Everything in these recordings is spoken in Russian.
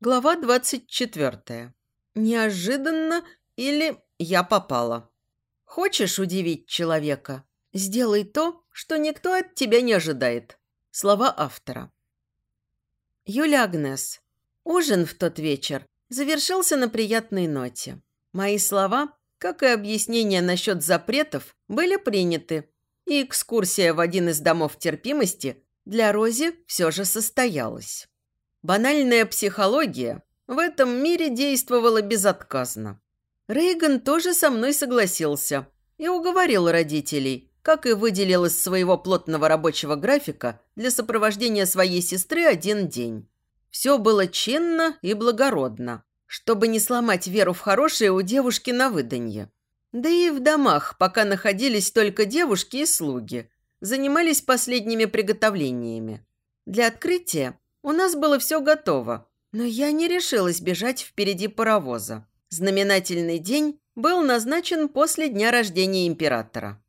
Глава 24. Неожиданно или я попала. Хочешь удивить человека? Сделай то, что никто от тебя не ожидает. Слова автора. Юля Агнес. Ужин в тот вечер завершился на приятной ноте. Мои слова, как и объяснения насчет запретов, были приняты, и экскурсия в один из домов терпимости для Рози все же состоялась. Банальная психология в этом мире действовала безотказно. Рейган тоже со мной согласился и уговорил родителей, как и выделил из своего плотного рабочего графика для сопровождения своей сестры один день. Все было чинно и благородно, чтобы не сломать веру в хорошее у девушки на выданье. Да и в домах, пока находились только девушки и слуги, занимались последними приготовлениями. Для открытия у нас было все готово, но я не решилась бежать впереди паровоза. Знаменательный день был назначен после дня рождения императора.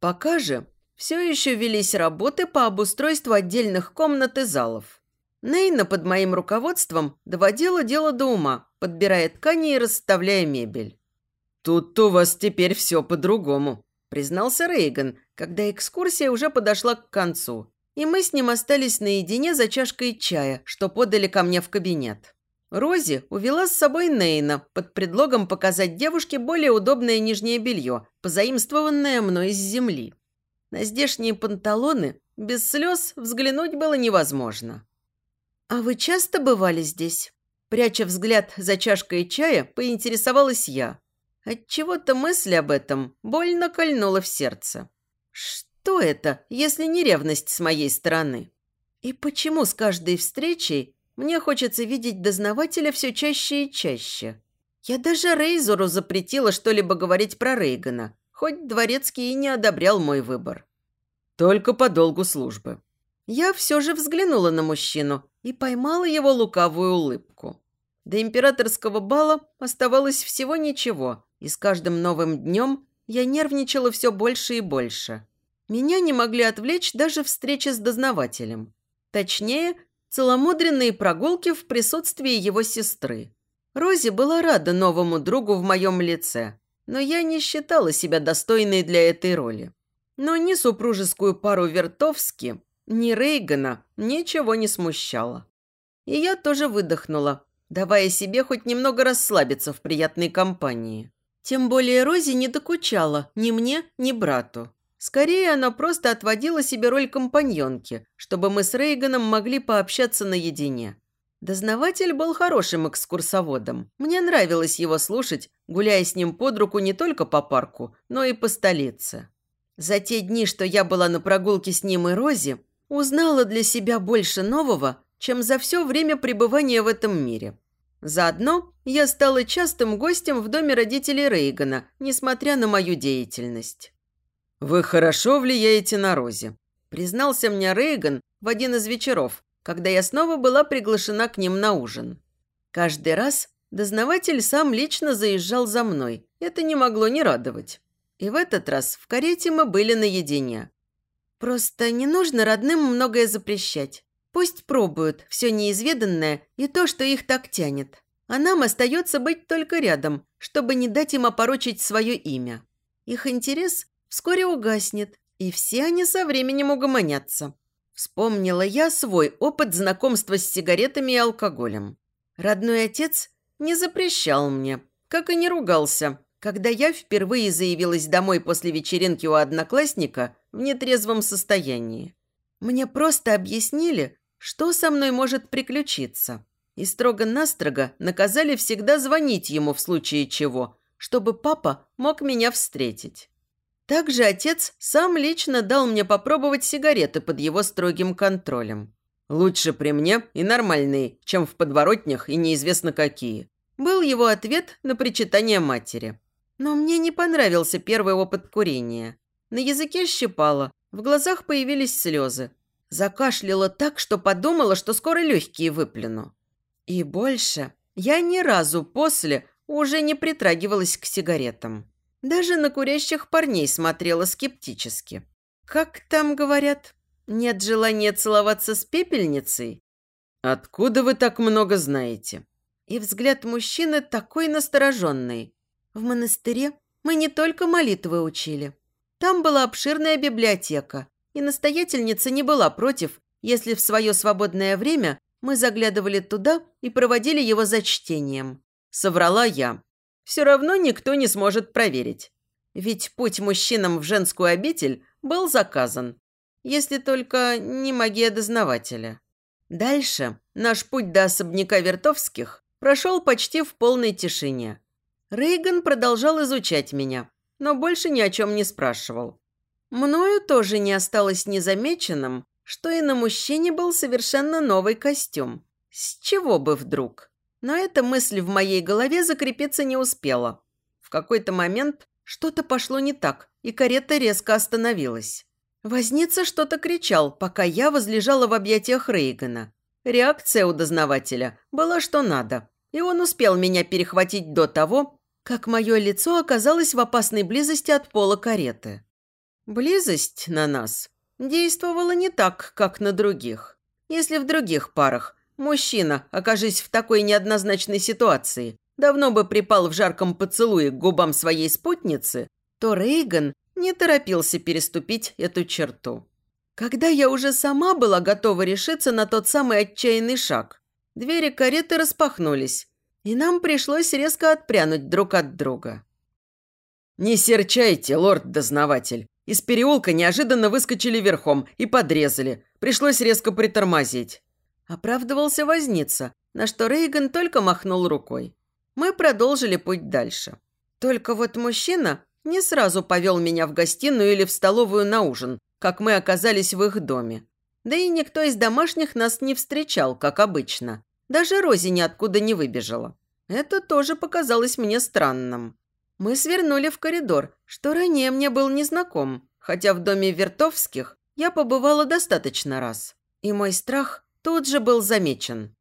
Пока же все еще велись работы по обустройству отдельных комнат и залов. Нейна под моим руководством доводила дело до ума, подбирая ткани и расставляя мебель. «Тут у вас теперь все по-другому», признался Рейган, когда экскурсия уже подошла к концу и мы с ним остались наедине за чашкой чая, что подали ко мне в кабинет. Рози увела с собой Нейна под предлогом показать девушке более удобное нижнее белье, позаимствованное мной из земли. На здешние панталоны без слез взглянуть было невозможно. «А вы часто бывали здесь?» Пряча взгляд за чашкой чая, поинтересовалась я. Отчего-то мысль об этом больно кольнула в сердце. «Что?» Что это, если не ревность с моей стороны? И почему с каждой встречей мне хочется видеть дознавателя все чаще и чаще? Я даже Рейзору запретила что-либо говорить про Рейгана, хоть Дворецкий и не одобрял мой выбор. Только по долгу службы. Я все же взглянула на мужчину и поймала его лукавую улыбку. До императорского бала оставалось всего ничего, и с каждым новым днем я нервничала все больше и больше. Меня не могли отвлечь даже встречи с дознавателем. Точнее, целомудренные прогулки в присутствии его сестры. Рози была рада новому другу в моем лице, но я не считала себя достойной для этой роли. Но ни супружескую пару Вертовски, ни Рейгана ничего не смущало. И я тоже выдохнула, давая себе хоть немного расслабиться в приятной компании. Тем более Рози не докучала ни мне, ни брату. Скорее, она просто отводила себе роль компаньонки, чтобы мы с Рейганом могли пообщаться наедине. Дознаватель был хорошим экскурсоводом. Мне нравилось его слушать, гуляя с ним под руку не только по парку, но и по столице. За те дни, что я была на прогулке с ним и Рози, узнала для себя больше нового, чем за все время пребывания в этом мире. Заодно я стала частым гостем в доме родителей Рейгана, несмотря на мою деятельность. «Вы хорошо влияете на Рози», – признался мне Рейган в один из вечеров, когда я снова была приглашена к ним на ужин. Каждый раз дознаватель сам лично заезжал за мной. Это не могло не радовать. И в этот раз в карете мы были наедине. Просто не нужно родным многое запрещать. Пусть пробуют все неизведанное и то, что их так тянет. А нам остается быть только рядом, чтобы не дать им опорочить свое имя. Их интерес вскоре угаснет, и все они со временем угомонятся. Вспомнила я свой опыт знакомства с сигаретами и алкоголем. Родной отец не запрещал мне, как и не ругался, когда я впервые заявилась домой после вечеринки у одноклассника в нетрезвом состоянии. Мне просто объяснили, что со мной может приключиться. И строго-настрого наказали всегда звонить ему в случае чего, чтобы папа мог меня встретить. Также отец сам лично дал мне попробовать сигареты под его строгим контролем. «Лучше при мне и нормальные, чем в подворотнях и неизвестно какие», был его ответ на причитание матери. Но мне не понравился первый опыт курения. На языке щипало, в глазах появились слезы. Закашляла так, что подумала, что скоро легкие выплюну. И больше я ни разу после уже не притрагивалась к сигаретам. Даже на курящих парней смотрела скептически. Как там говорят? Нет желания целоваться с пепельницей? «Откуда вы так много знаете?» И взгляд мужчины такой настороженный. В монастыре мы не только молитвы учили. Там была обширная библиотека, и настоятельница не была против, если в свое свободное время мы заглядывали туда и проводили его за чтением. Соврала я. Все равно никто не сможет проверить. Ведь путь мужчинам в женскую обитель был заказан. Если только не магия дознавателя. Дальше наш путь до особняка Вертовских прошел почти в полной тишине. Рейган продолжал изучать меня, но больше ни о чем не спрашивал. Мною тоже не осталось незамеченным, что и на мужчине был совершенно новый костюм. С чего бы вдруг? Но эта мысль в моей голове закрепиться не успела. В какой-то момент что-то пошло не так, и карета резко остановилась. Возница что-то кричал, пока я возлежала в объятиях Рейгана. Реакция у дознавателя была что надо, и он успел меня перехватить до того, как мое лицо оказалось в опасной близости от пола кареты. Близость на нас действовала не так, как на других. Если в других парах мужчина, окажись в такой неоднозначной ситуации, давно бы припал в жарком поцелуе к губам своей спутницы, то Рейган не торопился переступить эту черту. Когда я уже сама была готова решиться на тот самый отчаянный шаг, двери кареты распахнулись, и нам пришлось резко отпрянуть друг от друга. «Не серчайте, лорд-дознаватель. Из переулка неожиданно выскочили верхом и подрезали. Пришлось резко притормозить». Оправдывался возница, на что Рейган только махнул рукой. Мы продолжили путь дальше. Только вот мужчина не сразу повел меня в гостиную или в столовую на ужин, как мы оказались в их доме. Да и никто из домашних нас не встречал, как обычно. Даже Рози ниоткуда не выбежала. Это тоже показалось мне странным. Мы свернули в коридор, что ранее мне был незнаком, хотя в доме Вертовских я побывала достаточно раз. И мой страх тут же был замечен.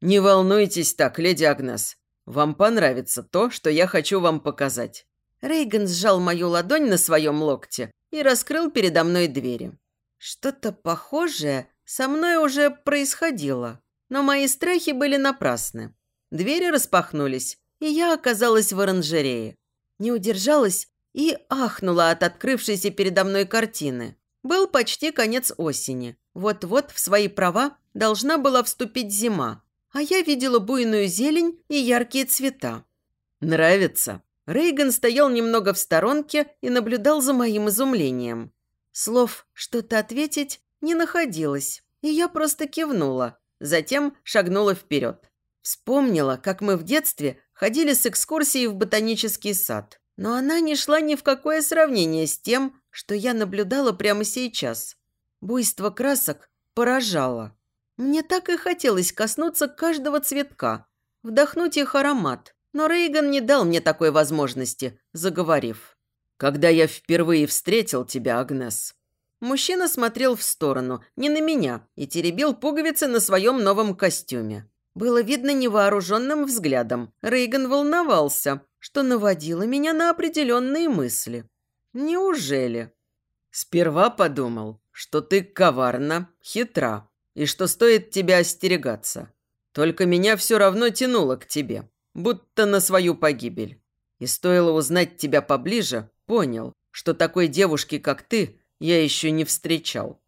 «Не волнуйтесь так, леди Агнес. Вам понравится то, что я хочу вам показать». Рейган сжал мою ладонь на своем локте и раскрыл передо мной двери. Что-то похожее со мной уже происходило, но мои страхи были напрасны. Двери распахнулись, и я оказалась в оранжерее. Не удержалась и ахнула от открывшейся передо мной картины. Был почти конец осени. Вот-вот в свои права должна была вступить зима, а я видела буйную зелень и яркие цвета. «Нравится?» Рейган стоял немного в сторонке и наблюдал за моим изумлением. Слов что-то ответить не находилось, и я просто кивнула, затем шагнула вперед. Вспомнила, как мы в детстве ходили с экскурсией в ботанический сад, но она не шла ни в какое сравнение с тем, что я наблюдала прямо сейчас. Буйство красок поражало. Мне так и хотелось коснуться каждого цветка, вдохнуть их аромат, но Рейган не дал мне такой возможности, заговорив. «Когда я впервые встретил тебя, Агнес...» Мужчина смотрел в сторону, не на меня, и теребил пуговицы на своем новом костюме. Было видно невооруженным взглядом. Рейган волновался, что наводило меня на определенные мысли. Неужели? Сперва подумал, что ты коварна, хитра, и что стоит тебя остерегаться. Только меня все равно тянуло к тебе будто на свою погибель. И стоило узнать тебя поближе, понял, что такой девушки, как ты, я еще не встречал.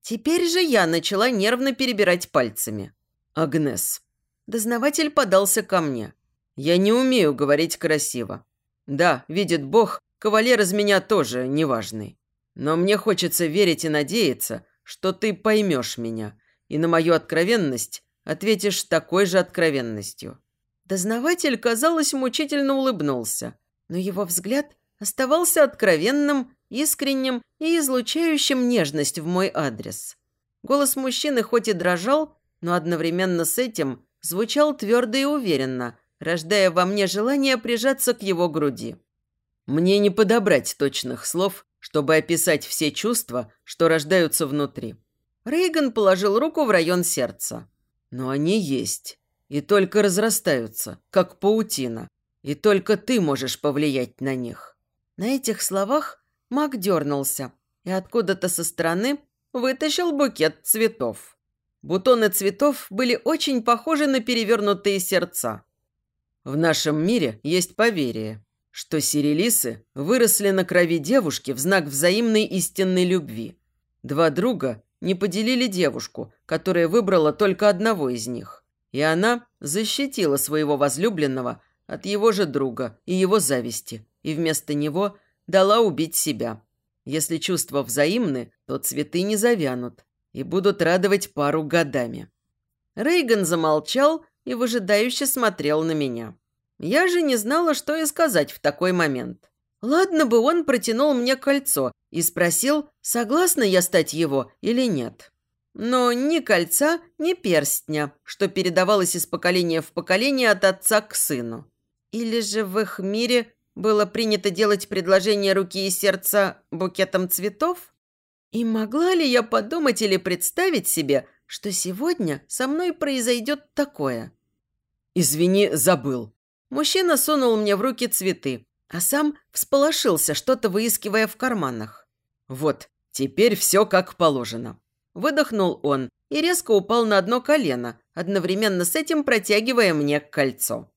Теперь же я начала нервно перебирать пальцами. Агнес. Дознаватель подался ко мне. Я не умею говорить красиво. Да, видит Бог, кавалер из меня тоже неважный. Но мне хочется верить и надеяться, что ты поймешь меня и на мою откровенность ответишь такой же откровенностью. Дознаватель, казалось, мучительно улыбнулся, но его взгляд оставался откровенным, искренним и излучающим нежность в мой адрес. Голос мужчины хоть и дрожал, но одновременно с этим звучал твердо и уверенно, рождая во мне желание прижаться к его груди. Мне не подобрать точных слов, чтобы описать все чувства, что рождаются внутри. Рейган положил руку в район сердца. Но они есть и только разрастаются, как паутина, и только ты можешь повлиять на них». На этих словах маг дернулся и откуда-то со стороны вытащил букет цветов. бутоны цветов были очень похожи на перевернутые сердца. В нашем мире есть поверие, что сирилисы выросли на крови девушки в знак взаимной истинной любви. Два друга не поделили девушку, которая выбрала только одного из них. И она защитила своего возлюбленного от его же друга и его зависти, и вместо него дала убить себя. Если чувства взаимны, то цветы не завянут и будут радовать пару годами. Рейган замолчал и выжидающе смотрел на меня. Я же не знала, что и сказать в такой момент. Ладно бы он протянул мне кольцо и спросил, согласна я стать его или нет. Но ни кольца, ни перстня, что передавалось из поколения в поколение от отца к сыну. Или же в их мире было принято делать предложение руки и сердца букетом цветов? И могла ли я подумать или представить себе, что сегодня со мной произойдет такое? «Извини, забыл». Мужчина сунул мне в руки цветы, а сам всполошился, что-то выискивая в карманах. «Вот, теперь все как положено». Выдохнул он и резко упал на одно колено, одновременно с этим протягивая мне кольцо.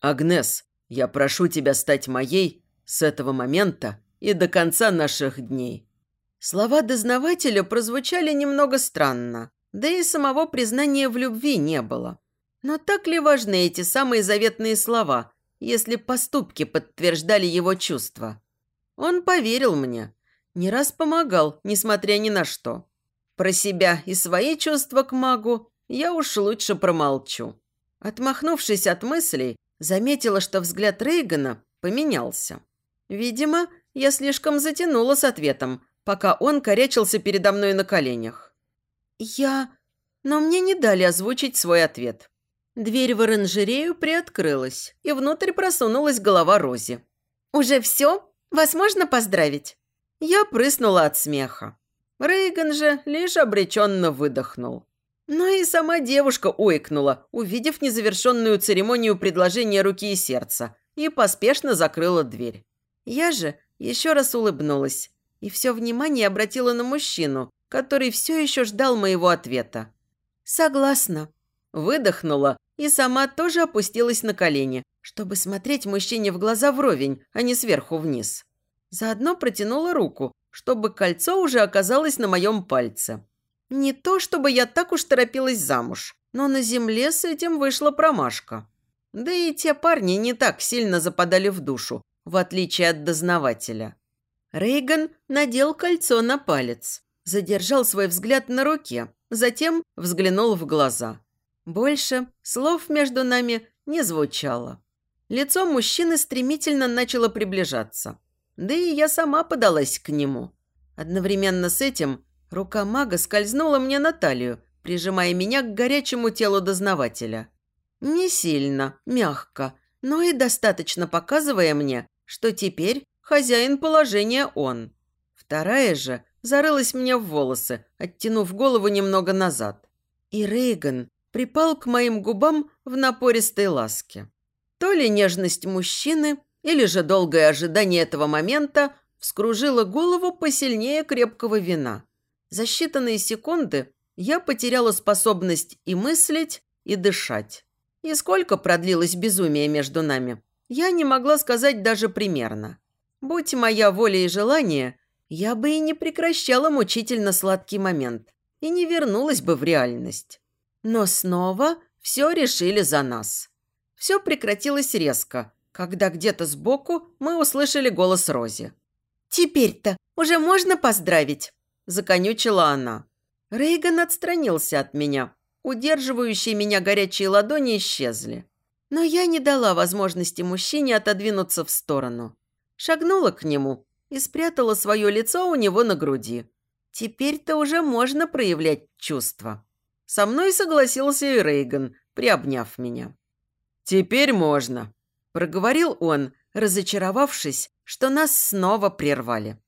«Агнес, я прошу тебя стать моей с этого момента и до конца наших дней». Слова дознавателя прозвучали немного странно, да и самого признания в любви не было. Но так ли важны эти самые заветные слова, если поступки подтверждали его чувства? Он поверил мне, не раз помогал, несмотря ни на что. Про себя и свои чувства к магу я уж лучше промолчу. Отмахнувшись от мыслей, Заметила, что взгляд Рейгана поменялся. Видимо, я слишком затянула с ответом, пока он корячился передо мной на коленях. «Я...» Но мне не дали озвучить свой ответ. Дверь в оранжерею приоткрылась, и внутрь просунулась голова Рози. «Уже все? Вас можно поздравить?» Я прыснула от смеха. Рейган же лишь обреченно выдохнул. Но и сама девушка ойкнула, увидев незавершенную церемонию предложения руки и сердца, и поспешно закрыла дверь. Я же еще раз улыбнулась и все внимание обратила на мужчину, который все еще ждал моего ответа. «Согласна». Выдохнула и сама тоже опустилась на колени, чтобы смотреть мужчине в глаза вровень, а не сверху вниз. Заодно протянула руку, чтобы кольцо уже оказалось на моем пальце. Не то, чтобы я так уж торопилась замуж, но на земле с этим вышла промашка. Да и те парни не так сильно западали в душу, в отличие от дознавателя. Рейган надел кольцо на палец, задержал свой взгляд на руке, затем взглянул в глаза. Больше слов между нами не звучало. Лицо мужчины стремительно начало приближаться. Да и я сама подалась к нему. Одновременно с этим Рука мага скользнула мне на талию, прижимая меня к горячему телу дознавателя. Не сильно, мягко, но и достаточно показывая мне, что теперь хозяин положения он. Вторая же зарылась мне в волосы, оттянув голову немного назад. И Рейган припал к моим губам в напористой ласке. То ли нежность мужчины, или же долгое ожидание этого момента вскружило голову посильнее крепкого вина – за считанные секунды я потеряла способность и мыслить, и дышать. И сколько продлилось безумие между нами, я не могла сказать даже примерно. Будь моя воля и желание, я бы и не прекращала мучительно сладкий момент и не вернулась бы в реальность. Но снова все решили за нас. Все прекратилось резко, когда где-то сбоку мы услышали голос Рози. «Теперь-то уже можно поздравить?» Законючила она. Рейган отстранился от меня. Удерживающие меня горячие ладони исчезли. Но я не дала возможности мужчине отодвинуться в сторону. Шагнула к нему и спрятала свое лицо у него на груди. Теперь-то уже можно проявлять чувства. Со мной согласился и Рейган, приобняв меня. «Теперь можно», – проговорил он, разочаровавшись, что нас снова прервали.